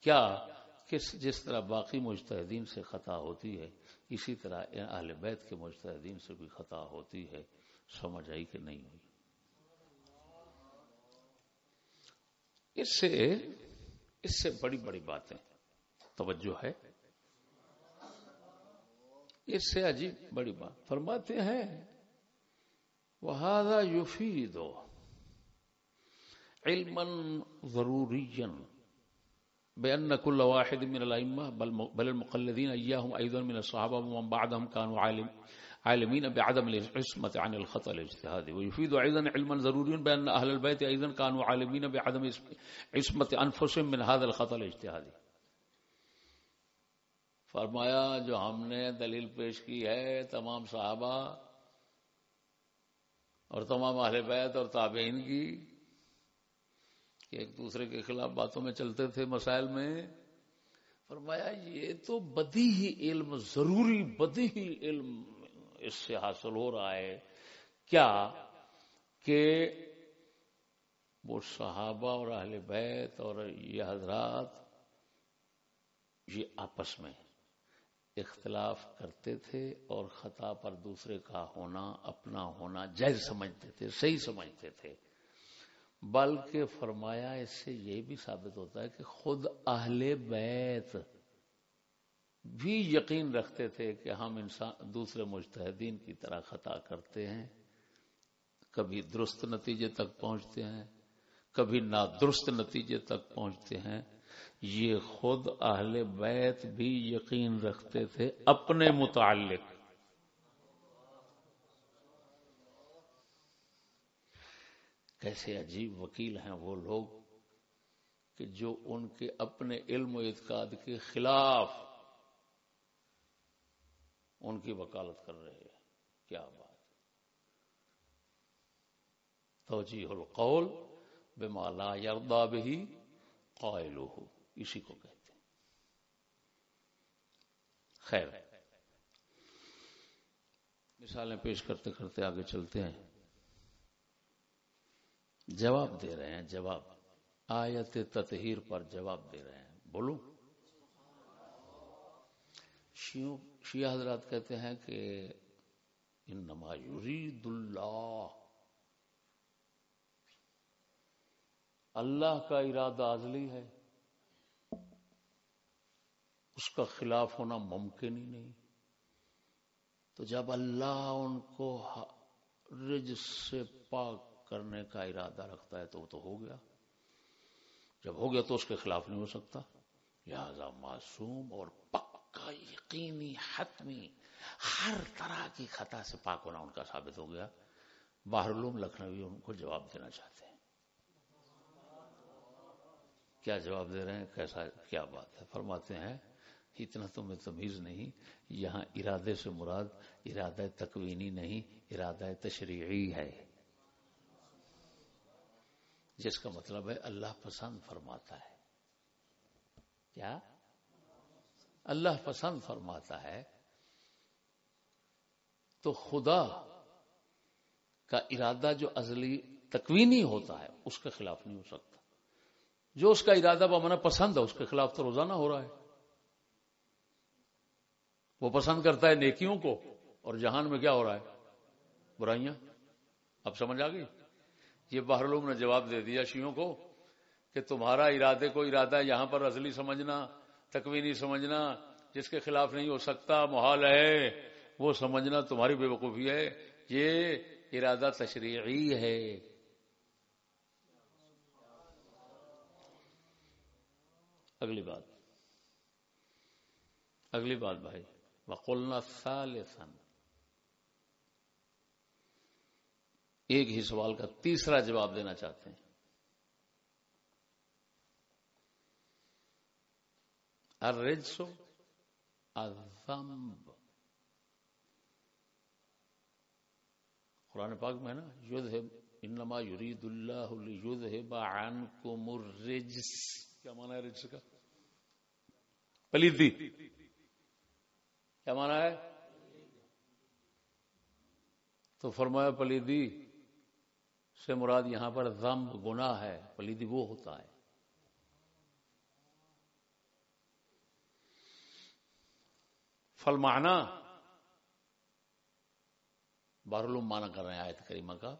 کیا کس، جس طرح باقی مجتہدین سے خطا ہوتی ہے، اسی طرح اہل بیت کے مجتہدین سے بھی خطا ہوتی ہے، سمجھ آئی کہ نہیں ہوئی؟ اس سے اس سے بڑی بڑی باتیں توجہ ہے۔ اس سے عجیب بڑی بات فرماتے ہیں وہ یوفی دو علم ضروری بأن كل واحد من الأئمة بل المقلدين إياهم أيضا من الصحابة ومن بعدهم كانوا عالم عالمين بعدم العصمة عن الخطأ الاجتهادي ويفيد أيضا علما ضروريا بأن أهل البيت أيضا كانوا عالمين بعدم عصمة أنفسهم من هذا الخطأ الاجتهادي فرمایا، جو ہم نے دلیل پیش کی ہے، تمام صحابہ اور تمام اہل بیت اور تابعین کی، کہ ایک دوسرے کے خلاف باتوں میں چلتے تھے مسائل میں۔ فرمایا، یہ تو بدی ہی علم، ضروری بدی ہی علم اس سے حاصل ہو رہا ہے۔ کیا کہ وہ صحابہ اور اہل بیت اور یہ حضرات یہ آپس میں اختلاف کرتے تھے اور خطا پر دوسرے کا ہونا، اپنا ہونا جائز سمجھتے تھے، صحیح سمجھتے تھے۔ بلکہ فرمایا اس سے یہ بھی ثابت ہوتا ہے کہ خود اہل بیت بھی یقین رکھتے تھے کہ ہم انسان دوسرے مجتہدین کی طرح خطا کرتے ہیں، کبھی درست نتیجے تک پہنچتے ہیں، کبھی نادرست نتیجے تک پہنچتے ہیں۔ یہ خود اہل بیت بھی یقین رکھتے تھے، اپنے متعلق۔ کیسے عجیب وکیل ہیں وہ لوگ کہ جو ان کے اپنے علم و اعتقاد کے خلاف ان کی وکالت کر رہے ہیں۔ کیا بات۔ توجیح القول بما لا یردا بھی قائلو اسی کو کہتے ہیں۔ خیر۔ مثالیں پیش کرتے کرتے آگے چلتے ہیں۔ جواب دے رہے ہیں، جواب۔ آیت تطہیر پر جواب دے رہے ہیں۔ بولو۔ شیعہ حضرات کہتے ہیں کہ انما یرید اللہ۔ اللہ کا ارادہ ازلی ہے۔ اس کا خلاف ہونا ممکن ہی نہیں۔ تو جب اللہ ان کو رج سے پاک کرنے کا ارادہ رکھتا ہے تو وہ تو ہو گیا۔ جب ہو گیا تو اس کے خلاف نہیں ہو سکتا۔ لہذا معصوم اور پک پکا یقینی حتمی ہر طرح کی خطا سے پاک ہونا ان کا ثابت ہو گیا۔ باہر لکھنوی ان کو جواب دینا چاہتے ہیں۔ کیا جواب دے رہے ہیں؟ کیسا کیا بات ہے؟ فرماتے ہیں، اتنا تو میں تمیز نہیں، یہاں ارادے سے مراد ارادہ تکوینی نہیں، ارادہ تشریعی ہے۔ جس کا مطلب ہے اللہ پسند فرماتا ہے۔ کیا؟ اللہ پسند فرماتا ہے، تو خدا کا ارادہ جو ازلی تکوینی ہوتا ہے، اس کے خلاف نہیں ہو سکتا۔ جو اس کا ارادہ بمانا پسند ہے، اس کے خلاف تو روزانہ ہو رہا ہے۔ وہ پسند کرتا ہے نیکیوں کو، اور جہان میں کیا ہو رہا ہے؟ برائیاں۔ اب سمجھ آ گئی؟ یہ باہر نے جواب دے دیا شیوں کو کہ تمہارا ارادے کو ارادہ یہاں پر ازلی سمجھنا تکوینی سمجھنا جس کے خلاف نہیں ہو سکتا، محال ہے، وہ سمجھنا تمہاری بے وقوفی ہے۔ یہ ارادہ تشریعی ہے۔ اگلی بات۔ اگلی بات بھائی۔ وقلنا ثالثا۔ ایک ہی سوال کا تیسرا جواب دینا چاہتے ہیں۔ الرجس الذنب. قرآن پاک میں نا، یذہب، انما یرید اللہ لیذہب عنکم الرجس. کیا مانا ہے رجس کا؟ پلیدی. کیا مانا ہے؟ تو فرمایا پلیدی سے مراد یہاں پر ضم گنا ہے، پلیدی وہ ہوتا ہے۔ فلمانا بارلوم مانا کر رہے ہیں آیت کریمہ کا۔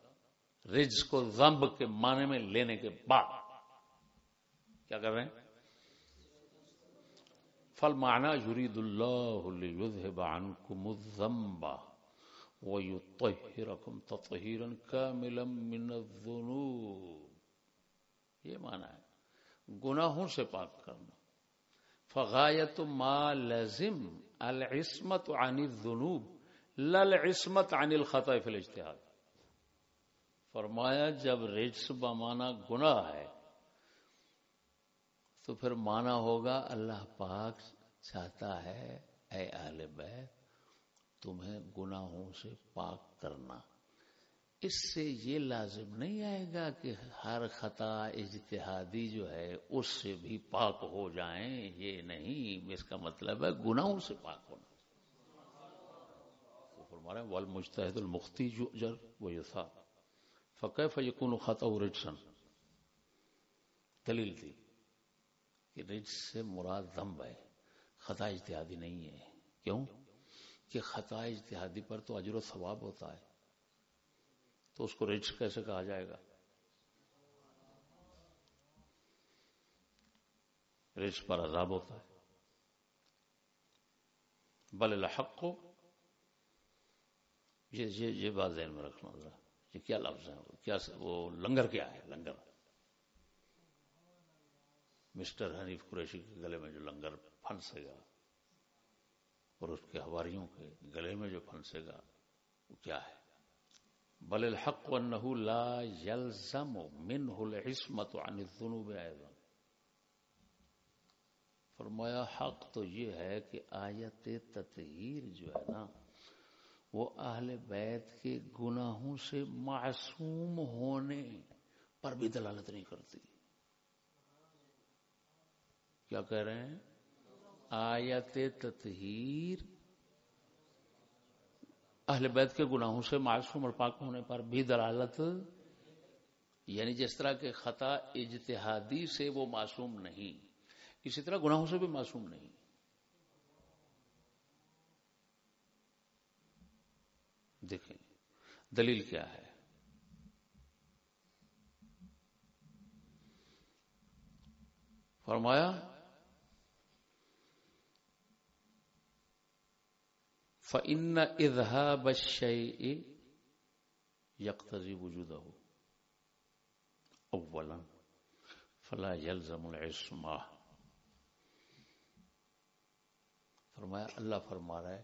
رج کو زمب کے معنی میں لینے کے بعد۔ کیا کر رہے ہیں؟ فل مانا یرید اللہ عنکم الذنب ویطہرکم تطہیرا کاملا من الذنوب۔ یہ مانا ہے۔ گناہوں سے پاک کرنا۔ فغایت ما لازم العصمت عن الذنوب، للعصمت عن الخطا فی الاجتہاد۔ فرمایا، جب رجس بمانا گناہ ہے، تو پھر مانا ہوگا، اللہ پاک چاہتا ہے، اے اہل بیت، تمہیں گناہوں سے پاک کرنا۔ اس سے یہ لازم نہیں آئے گا کہ ہر خطا اجتہادی جو ہے اس سے بھی پاک ہو جائیں، یہ نہیں، اس کا مطلب ہے گناہوں سے پاک ہونا۔ فرما رہے وال مجتحد المختی جو جر وہ یہ تھا فقہ فیقون خطا رجسن دلیل تھی کہ رج سے مراد دمب ہے۔ خطا اجتہادی نہیں ہے۔ کیوں؟ کہ خطا اجتہادی پر تو اجر و ثواب ہوتا ہے۔ تو اس کو رج کیسے کہا جائے گا؟ رج پر عذاب ہوتا ہے۔ بل الحق کو یہ یہ بات ذہن میں رکھنا ذرا۔ یہ کیا لفظ ہے؟ کیا وہ لنگر کیا ہے؟ لنگر۔ مسٹر حنیف قریشی کے گلے میں جو لنگر پھنسے گا اور اس کے ہواریوں کے گلے میں جو پھنسے گا، وہ کیا ہے؟ بل الحق انه لا يلزم منه العصمت عن الذنوب ايضا فرمایا، حق تو یہ ہے کہ آیت تطہیر جو ہے نا، وہ اہل بیت کے گناہوں سے معصوم ہونے پر بھی دلالت نہیں کرتی۔ کیا کہہ رہے ہیں؟ آیت تطہیر اہل بیت کے گناہوں سے معصوم اور پاک ہونے پر بھی دلالت یعنی جس طرح کے خطا اجتہادی سے وہ معصوم نہیں، اسی طرح گناہوں سے بھی معصوم نہیں۔ دیکھیں، دلیل کیا ہے؟ فرمایا فن ادہ بش یکتزی وجود ہو اولا فلا يلزم العصمہ فرمایا، اللہ فرما رہا ہے،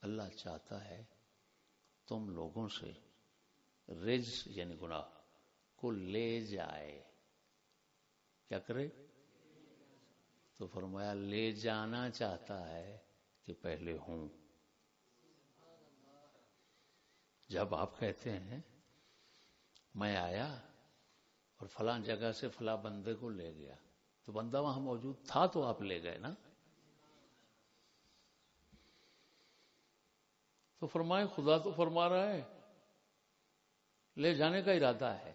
اللہ چاہتا ہے تم لوگوں سے رج یعنی گناہ کو لے جائے۔ کیا کرے؟ تو فرمایا، لے جانا چاہتا ہے کہ پہلے ہوں۔ جب آپ کہتے ہیں میں آیا اور فلاں جگہ سے فلاں بندے کو لے گیا، تو بندہ وہاں موجود تھا تو آپ لے گئے نا؟ تو فرمائے، خدا تو فرما رہا ہے، لے جانے کا ارادہ ہے۔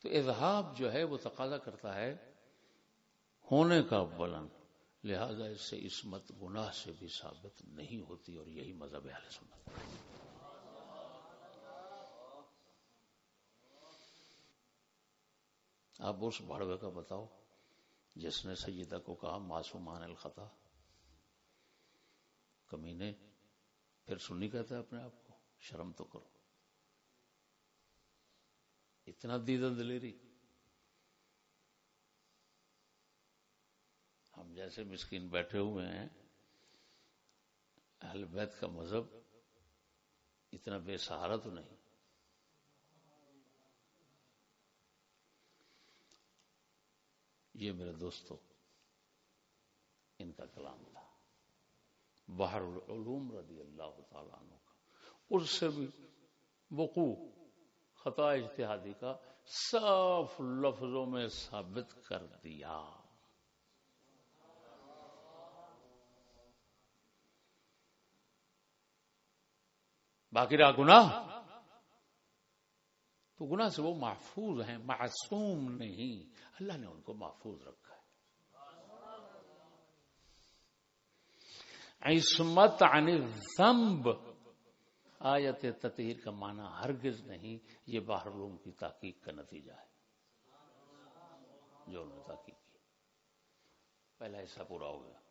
تو اظہاب جو ہے وہ تقاضا کرتا ہے ہونے کا بلن لہذا اس سے عصمت گناہ سے بھی ثابت نہیں ہوتی اور یہی مذہب ہے سنت۔ آپ اس بڑوے کا بتاؤ، جس نے سیدہ کو کہا، معصومان الخطا۔ کمینے پھر سنی کہتا ہے اپنے آپ کو، شرم تو کرو۔ اتنا دیدہ دلیری۔ ہم جیسے مسکین بیٹھے ہوئے ہیں، اہل بیت کا مذہب اتنا بے سہارا تو نہیں۔ یہ میرے دوستو ان کا کلام تھا۔ بحر العلوم رضی اللہ تعالیٰ عنہ کا۔ اس سے بھی وقوع، خطا اجتہادی کا صاف لفظوں میں ثابت کر دیا۔ باقی رہا گناہ؟ تو گناہ سے وہ محفوظ ہیں، معصوم نہیں۔ اللہ نے ان کو محفوظ رکھا عصمت عن الذنب۔ آیت تطہیر کا معنی ہرگز نہیں، یہ باہر لوگوں کی تحقیق کا نتیجہ ہے۔ جو انہوں نے تحقیق کی۔ پہلا حصہ پورا ہو گیا۔